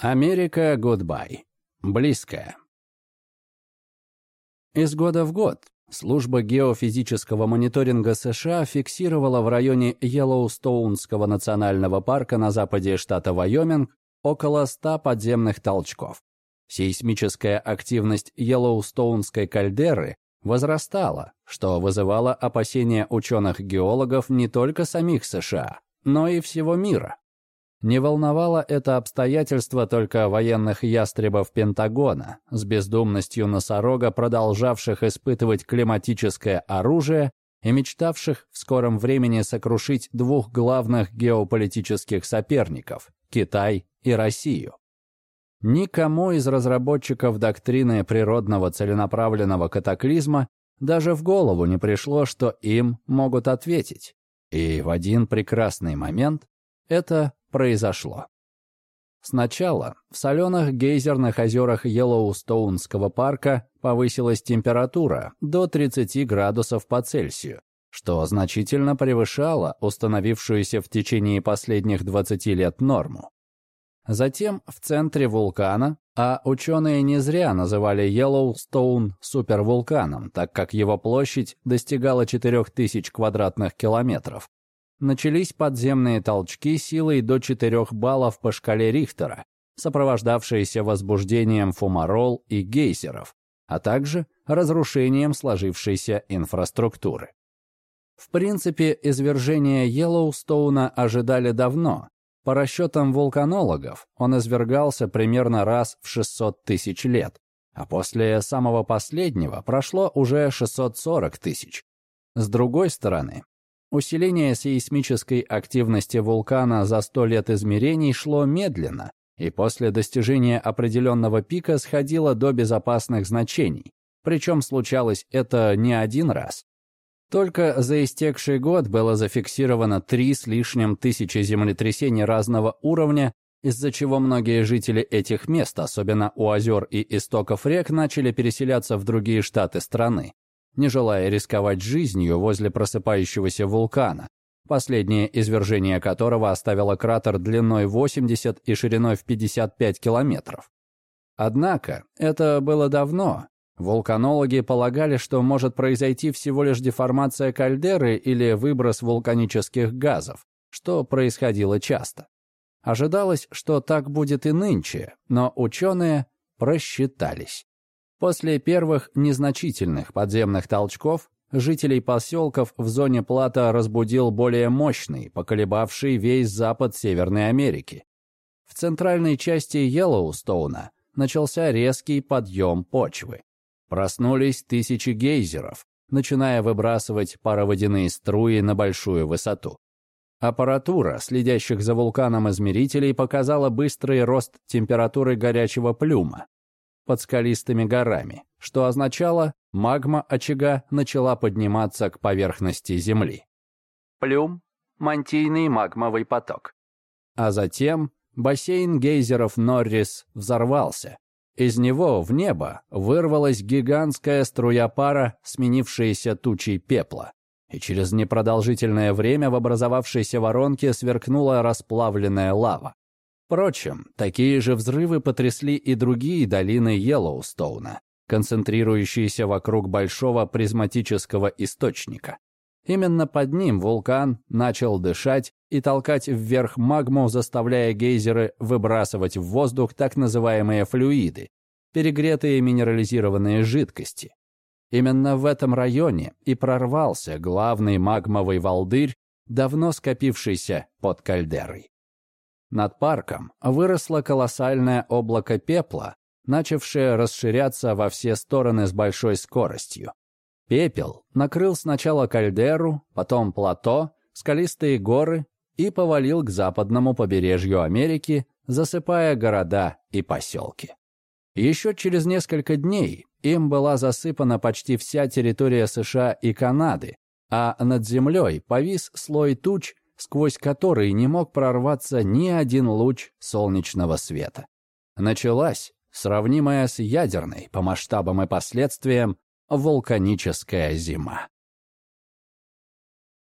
Америка Goodbye. Близкая. Из года в год служба геофизического мониторинга США фиксировала в районе Йеллоустоунского национального парка на западе штата Вайоминг около 100 подземных толчков. Сейсмическая активность Йеллоустоунской кальдеры возрастала, что вызывало опасения ученых-геологов не только самих США, но и всего мира. Не волновало это обстоятельство только военных ястребов Пентагона, с бездумностью носорога, продолжавших испытывать климатическое оружие и мечтавших в скором времени сокрушить двух главных геополитических соперников – Китай и Россию. Никому из разработчиков доктрины природного целенаправленного катаклизма даже в голову не пришло, что им могут ответить. И в один прекрасный момент это произошло. Сначала в соленых гейзерных озерах Йеллоустоунского парка повысилась температура до 30 градусов по Цельсию, что значительно превышало установившуюся в течение последних 20 лет норму. Затем в центре вулкана, а ученые не зря называли Йеллоустоун супервулканом, так как его площадь достигала 4000 квадратных километров, начались подземные толчки силой до 4 баллов по шкале Рихтера, сопровождавшиеся возбуждением фумарол и гейзеров, а также разрушением сложившейся инфраструктуры. В принципе, извержение Йеллоустоуна ожидали давно. По расчетам вулканологов, он извергался примерно раз в 600 тысяч лет, а после самого последнего прошло уже 640 тысяч. С другой стороны, Усиление сейсмической активности вулкана за сто лет измерений шло медленно и после достижения определенного пика сходило до безопасных значений, причем случалось это не один раз. Только за истекший год было зафиксировано три с лишним тысячи землетрясений разного уровня, из-за чего многие жители этих мест, особенно у озер и истоков рек, начали переселяться в другие штаты страны не желая рисковать жизнью возле просыпающегося вулкана, последнее извержение которого оставило кратер длиной 80 и шириной в 55 километров. Однако это было давно. Вулканологи полагали, что может произойти всего лишь деформация кальдеры или выброс вулканических газов, что происходило часто. Ожидалось, что так будет и нынче, но ученые просчитались. После первых незначительных подземных толчков жителей поселков в зоне плата разбудил более мощный, поколебавший весь запад Северной Америки. В центральной части Йеллоустоуна начался резкий подъем почвы. Проснулись тысячи гейзеров, начиная выбрасывать пароводяные струи на большую высоту. Аппаратура, следящих за вулканом измерителей, показала быстрый рост температуры горячего плюма, под скалистыми горами, что означало, магма очага начала подниматься к поверхности Земли. Плюм – мантийный магмовый поток. А затем бассейн гейзеров Норрис взорвался. Из него в небо вырвалась гигантская струя пара, сменившаяся тучей пепла. И через непродолжительное время в образовавшейся воронке сверкнула расплавленная лава. Впрочем, такие же взрывы потрясли и другие долины Йеллоустоуна, концентрирующиеся вокруг большого призматического источника. Именно под ним вулкан начал дышать и толкать вверх магму, заставляя гейзеры выбрасывать в воздух так называемые флюиды, перегретые минерализированные жидкости. Именно в этом районе и прорвался главный магмовый волдырь, давно скопившийся под кальдерой. Над парком выросло колоссальное облако пепла, начавшее расширяться во все стороны с большой скоростью. Пепел накрыл сначала кальдеру, потом плато, скалистые горы и повалил к западному побережью Америки, засыпая города и поселки. Еще через несколько дней им была засыпана почти вся территория США и Канады, а над землей повис слой туч, сквозь который не мог прорваться ни один луч солнечного света. Началась сравнимая с ядерной по масштабам и последствиям вулканическая зима.